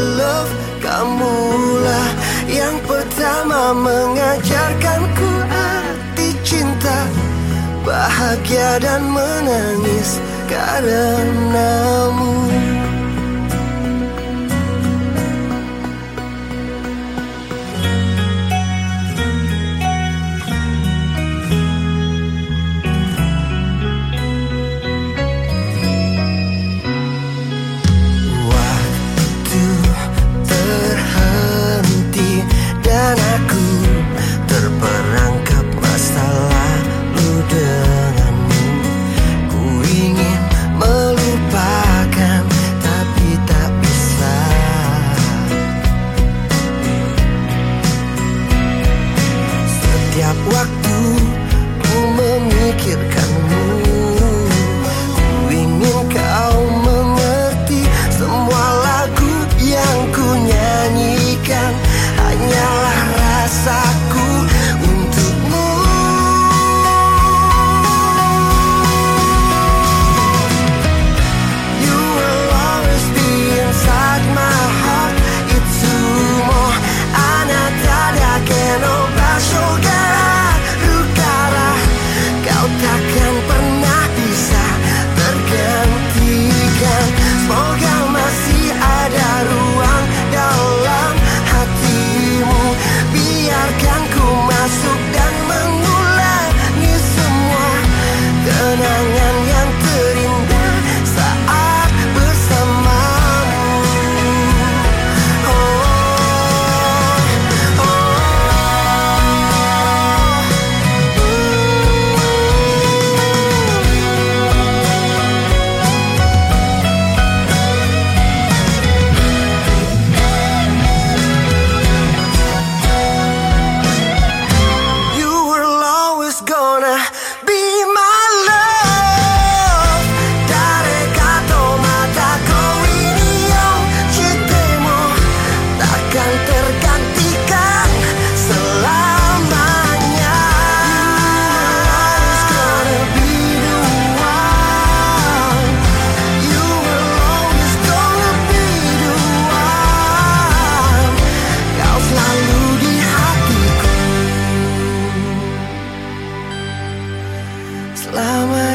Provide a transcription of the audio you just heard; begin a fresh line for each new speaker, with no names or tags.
love Kamulah yang pertama mengajarkanku arti cinta. Bahagia dan menangis karenamu waktu Selama